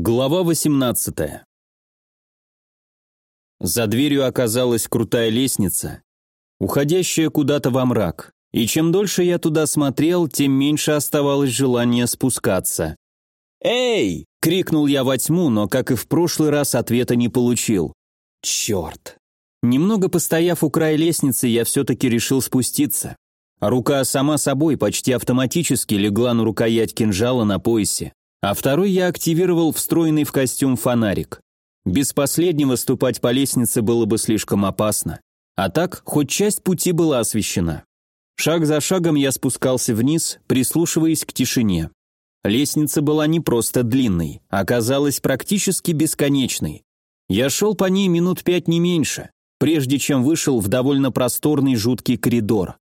Глава 18 За дверью оказалась крутая лестница, уходящая куда-то во мрак, и чем дольше я туда смотрел, тем меньше оставалось желания спускаться. «Эй!» — крикнул я во тьму, но, как и в прошлый раз, ответа не получил. «Черт!» Немного постояв у края лестницы, я все-таки решил спуститься. рука сама собой почти автоматически легла на рукоять кинжала на поясе а второй я активировал встроенный в костюм фонарик. Без последнего ступать по лестнице было бы слишком опасно. А так, хоть часть пути была освещена. Шаг за шагом я спускался вниз, прислушиваясь к тишине. Лестница была не просто длинной, оказалась практически бесконечной. Я шел по ней минут пять не меньше, прежде чем вышел в довольно просторный жуткий коридор.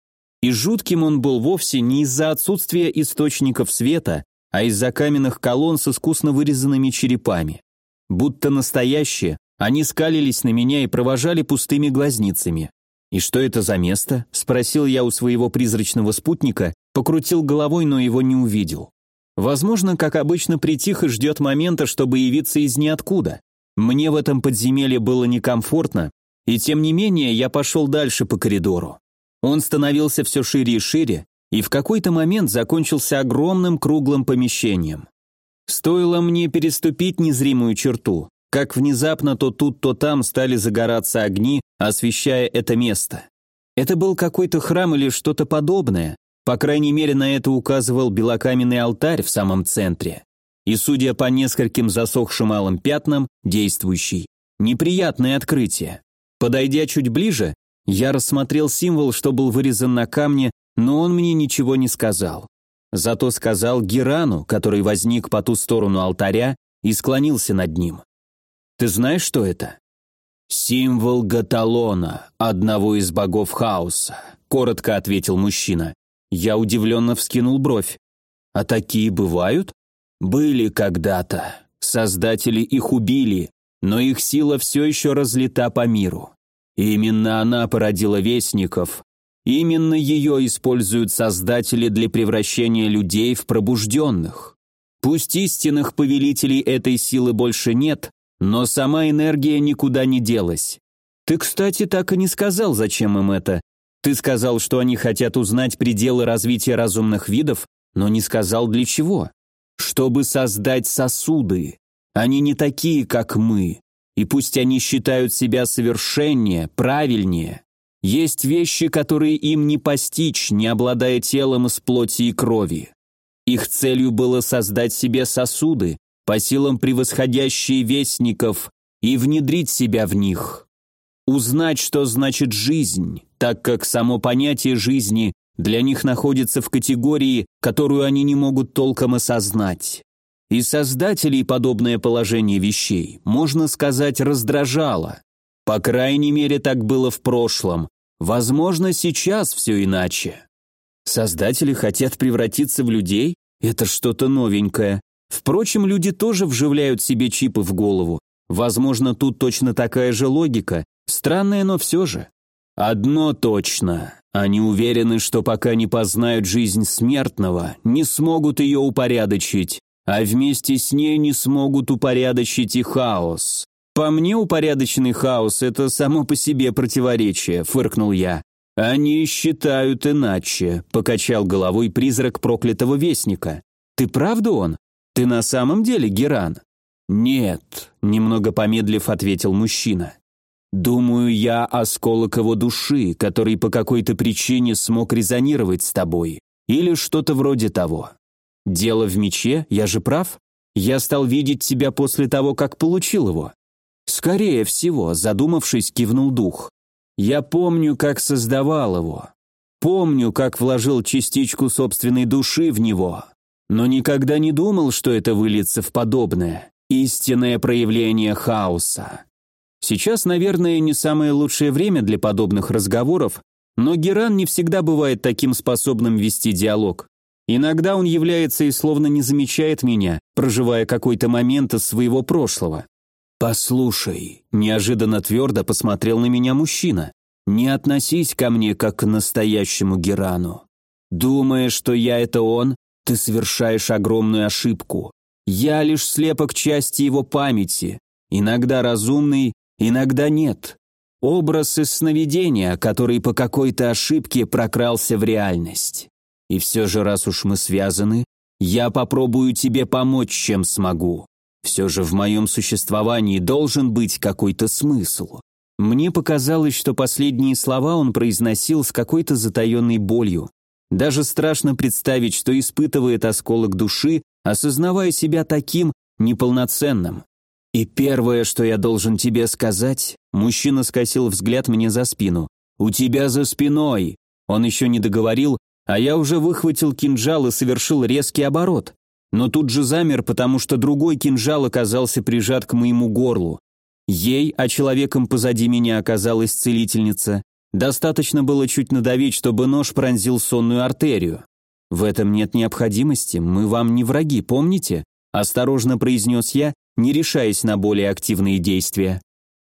И жутким он был вовсе не из-за отсутствия источников света, а из-за каменных колонн с искусно вырезанными черепами. Будто настоящие, они скалились на меня и провожали пустыми глазницами. «И что это за место?» – спросил я у своего призрачного спутника, покрутил головой, но его не увидел. Возможно, как обычно, притих и ждет момента, чтобы явиться из ниоткуда. Мне в этом подземелье было некомфортно, и тем не менее я пошел дальше по коридору. Он становился все шире и шире, и в какой-то момент закончился огромным круглым помещением. Стоило мне переступить незримую черту, как внезапно то тут, то там стали загораться огни, освещая это место. Это был какой-то храм или что-то подобное, по крайней мере на это указывал белокаменный алтарь в самом центре. И судя по нескольким засохшим алым пятнам, действующий. Неприятное открытие. Подойдя чуть ближе, я рассмотрел символ, что был вырезан на камне но он мне ничего не сказал. Зато сказал Герану, который возник по ту сторону алтаря и склонился над ним. «Ты знаешь, что это?» «Символ Гаталона, одного из богов хаоса», — коротко ответил мужчина. Я удивленно вскинул бровь. «А такие бывают?» «Были когда-то. Создатели их убили, но их сила все еще разлита по миру. именно она породила вестников, Именно ее используют создатели для превращения людей в пробужденных. Пусть истинных повелителей этой силы больше нет, но сама энергия никуда не делась. Ты, кстати, так и не сказал, зачем им это. Ты сказал, что они хотят узнать пределы развития разумных видов, но не сказал для чего. Чтобы создать сосуды. Они не такие, как мы. И пусть они считают себя совершеннее, правильнее, есть вещи, которые им не постичь, не обладая телом из плоти и крови. Их целью было создать себе сосуды, по силам превосходящие вестников, и внедрить себя в них. Узнать, что значит жизнь, так как само понятие жизни для них находится в категории, которую они не могут толком осознать. И создателей подобное положение вещей, можно сказать, раздражало. По крайней мере, так было в прошлом, Возможно, сейчас все иначе. Создатели хотят превратиться в людей? Это что-то новенькое. Впрочем, люди тоже вживляют себе чипы в голову. Возможно, тут точно такая же логика. Странная, но все же. Одно точно. Они уверены, что пока не познают жизнь смертного, не смогут ее упорядочить, а вместе с ней не смогут упорядочить и хаос. «По мне упорядоченный хаос – это само по себе противоречие», – фыркнул я. «Они считают иначе», – покачал головой призрак проклятого вестника. «Ты правда он? Ты на самом деле Геран?» «Нет», – немного помедлив ответил мужчина. «Думаю, я осколок его души, который по какой-то причине смог резонировать с тобой. Или что-то вроде того. Дело в мече, я же прав? Я стал видеть тебя после того, как получил его. «Скорее всего», — задумавшись, кивнул дух. «Я помню, как создавал его. Помню, как вложил частичку собственной души в него. Но никогда не думал, что это выльется в подобное. Истинное проявление хаоса. Сейчас, наверное, не самое лучшее время для подобных разговоров, но Геран не всегда бывает таким способным вести диалог. Иногда он является и словно не замечает меня, проживая какой-то момент из своего прошлого. «Послушай», – неожиданно твердо посмотрел на меня мужчина, «не относись ко мне как к настоящему Герану. Думая, что я это он, ты совершаешь огромную ошибку. Я лишь слепок части его памяти, иногда разумный, иногда нет. Образ из сновидения, который по какой-то ошибке прокрался в реальность. И все же, раз уж мы связаны, я попробую тебе помочь, чем смогу. Все же в моем существовании должен быть какой-то смысл. Мне показалось, что последние слова он произносил с какой-то затаенной болью. Даже страшно представить, что испытывает осколок души, осознавая себя таким неполноценным. И первое, что я должен тебе сказать, мужчина скосил взгляд мне за спину. У тебя за спиной. Он еще не договорил, а я уже выхватил кинжал и совершил резкий оборот. Но тут же замер, потому что другой кинжал оказался прижат к моему горлу. Ей, а человеком позади меня оказалась целительница. Достаточно было чуть надавить, чтобы нож пронзил сонную артерию. В этом нет необходимости, мы вам не враги, помните? Осторожно произнес я, не решаясь на более активные действия.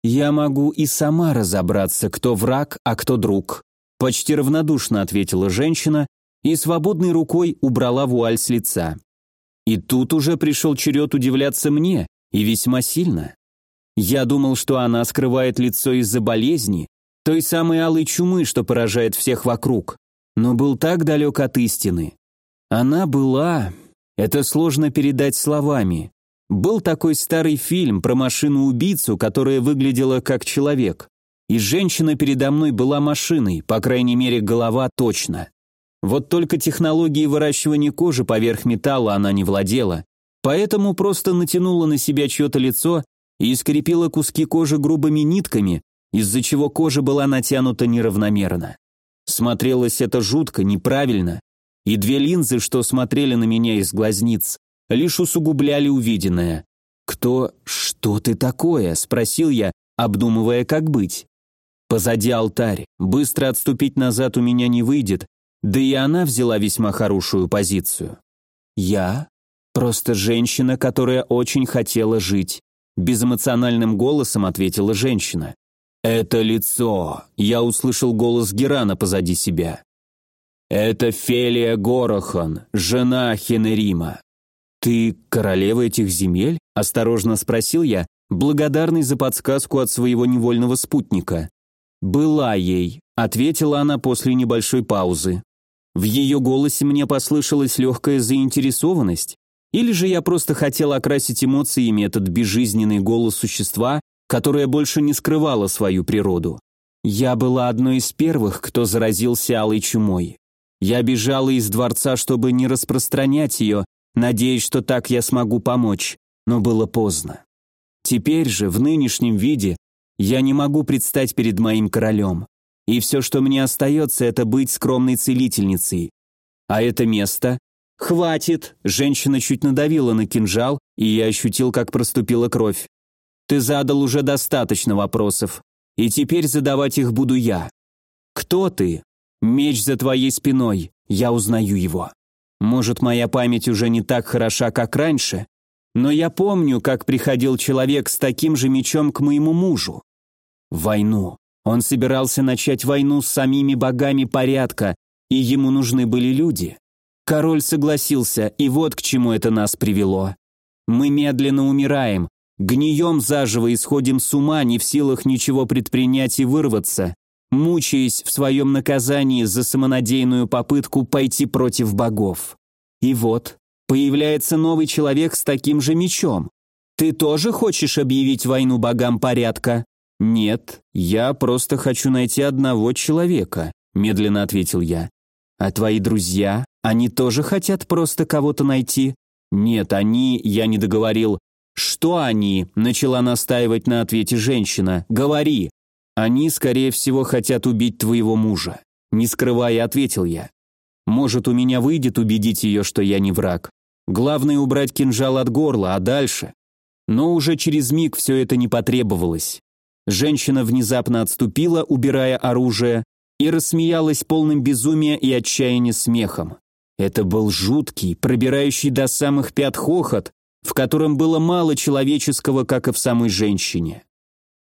«Я могу и сама разобраться, кто враг, а кто друг», почти равнодушно ответила женщина и свободной рукой убрала вуаль с лица. И тут уже пришел черед удивляться мне, и весьма сильно. Я думал, что она скрывает лицо из-за болезни, той самой алой чумы, что поражает всех вокруг, но был так далек от истины. Она была... Это сложно передать словами. Был такой старый фильм про машину-убийцу, которая выглядела как человек. И женщина передо мной была машиной, по крайней мере, голова точно. Вот только технологии выращивания кожи поверх металла она не владела, поэтому просто натянула на себя чье-то лицо и скрепила куски кожи грубыми нитками, из-за чего кожа была натянута неравномерно. Смотрелось это жутко, неправильно, и две линзы, что смотрели на меня из глазниц, лишь усугубляли увиденное. «Кто... что ты такое?» – спросил я, обдумывая, как быть. Позади алтарь, быстро отступить назад у меня не выйдет, да и она взяла весьма хорошую позицию. Я? Просто женщина, которая очень хотела жить. Безэмоциональным голосом ответила женщина. «Это лицо!» Я услышал голос Герана позади себя. «Это Фелия Горохан, жена Хенерима. «Ты королева этих земель?» – осторожно спросил я, благодарный за подсказку от своего невольного спутника. «Была ей», – ответила она после небольшой паузы. В ее голосе мне послышалась легкая заинтересованность, или же я просто хотел окрасить эмоциями этот безжизненный голос существа, которое больше не скрывало свою природу. Я была одной из первых, кто заразился алой чумой. Я бежала из дворца, чтобы не распространять ее, надеясь, что так я смогу помочь, но было поздно. Теперь же, в нынешнем виде, я не могу предстать перед моим королем. И все, что мне остается, это быть скромной целительницей. А это место... «Хватит!» Женщина чуть надавила на кинжал, и я ощутил, как проступила кровь. «Ты задал уже достаточно вопросов, и теперь задавать их буду я. Кто ты? Меч за твоей спиной, я узнаю его». Может, моя память уже не так хороша, как раньше, но я помню, как приходил человек с таким же мечом к моему мужу. Войну. Он собирался начать войну с самими богами порядка, и ему нужны были люди. Король согласился, и вот к чему это нас привело. Мы медленно умираем, гнием заживо и сходим с ума, не в силах ничего предпринять и вырваться мучаясь в своем наказании за самонадеянную попытку пойти против богов. И вот, появляется новый человек с таким же мечом. Ты тоже хочешь объявить войну богам порядка? Нет, я просто хочу найти одного человека, медленно ответил я. А твои друзья, они тоже хотят просто кого-то найти? Нет, они, я не договорил. Что они? Начала настаивать на ответе женщина. Говори. «Они, скорее всего, хотят убить твоего мужа», — не скрывая, ответил я. «Может, у меня выйдет убедить ее, что я не враг. Главное убрать кинжал от горла, а дальше...» Но уже через миг все это не потребовалось. Женщина внезапно отступила, убирая оружие, и рассмеялась полным безумия и отчаяния смехом. Это был жуткий, пробирающий до самых пят хохот, в котором было мало человеческого, как и в самой женщине.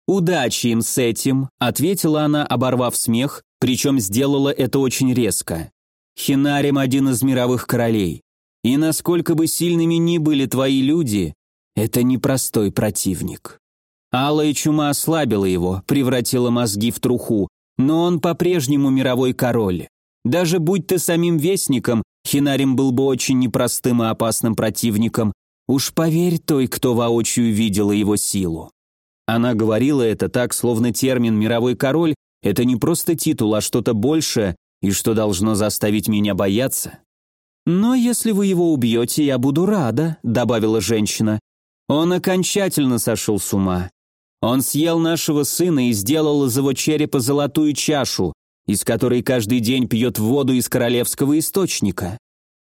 «Удачи им с этим», — ответила она, оборвав смех, причем сделала это очень резко. «Хинарим один из мировых королей. И насколько бы сильными ни были твои люди, это непростой противник. Алая чума ослабила его, превратила мозги в труху, но он по-прежнему мировой король. Даже будь ты самим вестником, Хинарим был бы очень непростым и опасным противником. Уж поверь той, кто воочию видела его силу. Она говорила это так, словно термин «мировой король» — это не просто титул, а что-то большее, и что должно заставить меня бояться. «Но если вы его убьете, я буду рада», — добавила женщина. Он окончательно сошел с ума. Он съел нашего сына и сделал из его черепа золотую чашу, из которой каждый день пьет воду из королевского источника.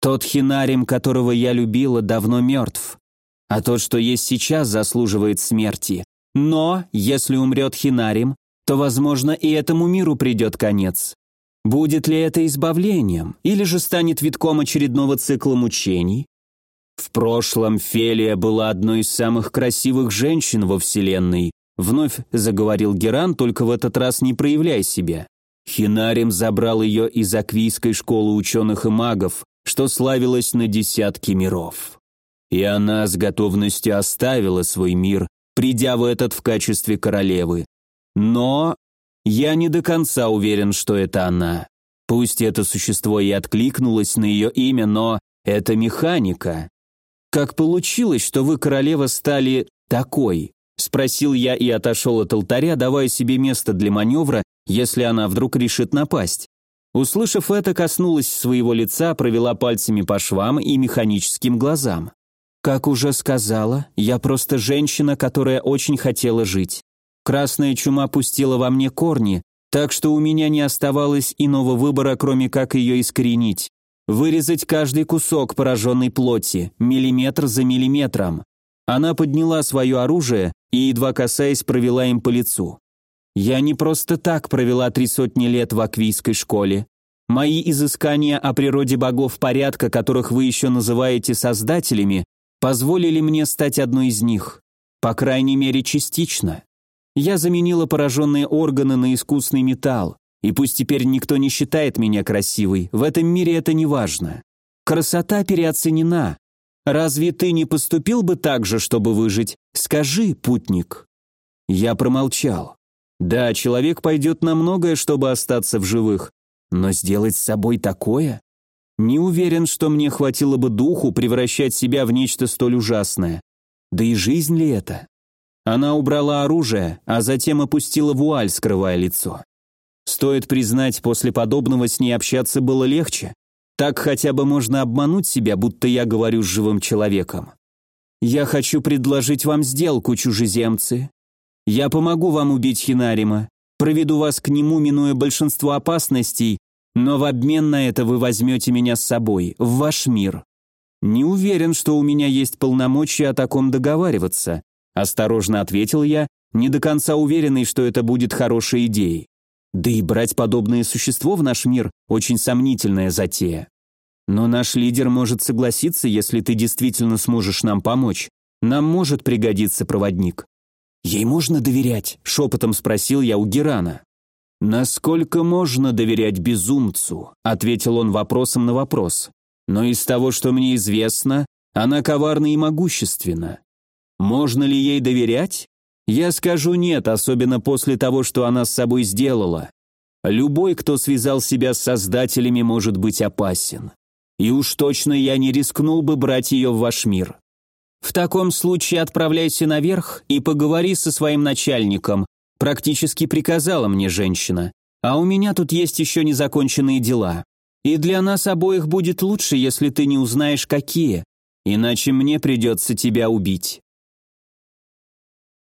Тот хинарим, которого я любила, давно мертв. А тот, что есть сейчас, заслуживает смерти. Но, если умрет хинарим, то, возможно, и этому миру придет конец. Будет ли это избавлением, или же станет витком очередного цикла мучений? В прошлом Фелия была одной из самых красивых женщин во Вселенной, вновь заговорил Геран, только в этот раз не проявляя себя. Хинарим забрал ее из Аквийской школы ученых и магов, что славилась на десятки миров. И она с готовностью оставила свой мир, придя в этот в качестве королевы. Но я не до конца уверен, что это она. Пусть это существо и откликнулось на ее имя, но это механика. Как получилось, что вы, королева, стали такой? Спросил я и отошел от алтаря, давая себе место для маневра, если она вдруг решит напасть. Услышав это, коснулась своего лица, провела пальцами по швам и механическим глазам. Как уже сказала, я просто женщина, которая очень хотела жить. Красная чума пустила во мне корни, так что у меня не оставалось иного выбора, кроме как ее искоренить. Вырезать каждый кусок пораженной плоти, миллиметр за миллиметром. Она подняла свое оружие и, едва касаясь, провела им по лицу. Я не просто так провела три сотни лет в аквийской школе. Мои изыскания о природе богов порядка, которых вы еще называете создателями, позволили мне стать одной из них. По крайней мере, частично. Я заменила пораженные органы на искусный металл, и пусть теперь никто не считает меня красивой, в этом мире это не важно. Красота переоценена. Разве ты не поступил бы так же, чтобы выжить? Скажи, путник. Я промолчал. Да, человек пойдет на многое, чтобы остаться в живых, но сделать с собой такое? Не уверен, что мне хватило бы духу превращать себя в нечто столь ужасное. Да и жизнь ли это? Она убрала оружие, а затем опустила вуаль, скрывая лицо. Стоит признать, после подобного с ней общаться было легче. Так хотя бы можно обмануть себя, будто я говорю с живым человеком. Я хочу предложить вам сделку, чужеземцы. Я помогу вам убить Хинарима, проведу вас к нему, минуя большинство опасностей, но в обмен на это вы возьмете меня с собой, в ваш мир. Не уверен, что у меня есть полномочия о таком договариваться, Осторожно ответил я, не до конца уверенный, что это будет хорошей идеей. Да и брать подобное существо в наш мир – очень сомнительная затея. Но наш лидер может согласиться, если ты действительно сможешь нам помочь. Нам может пригодиться проводник. Ей можно доверять? Шепотом спросил я у Герана. Насколько можно доверять безумцу? Ответил он вопросом на вопрос. Но из того, что мне известно, она коварна и могущественна. Можно ли ей доверять? Я скажу нет, особенно после того, что она с собой сделала. Любой, кто связал себя с создателями, может быть опасен. И уж точно я не рискнул бы брать ее в ваш мир. В таком случае отправляйся наверх и поговори со своим начальником, практически приказала мне женщина. А у меня тут есть еще незаконченные дела. И для нас обоих будет лучше, если ты не узнаешь, какие. Иначе мне придется тебя убить.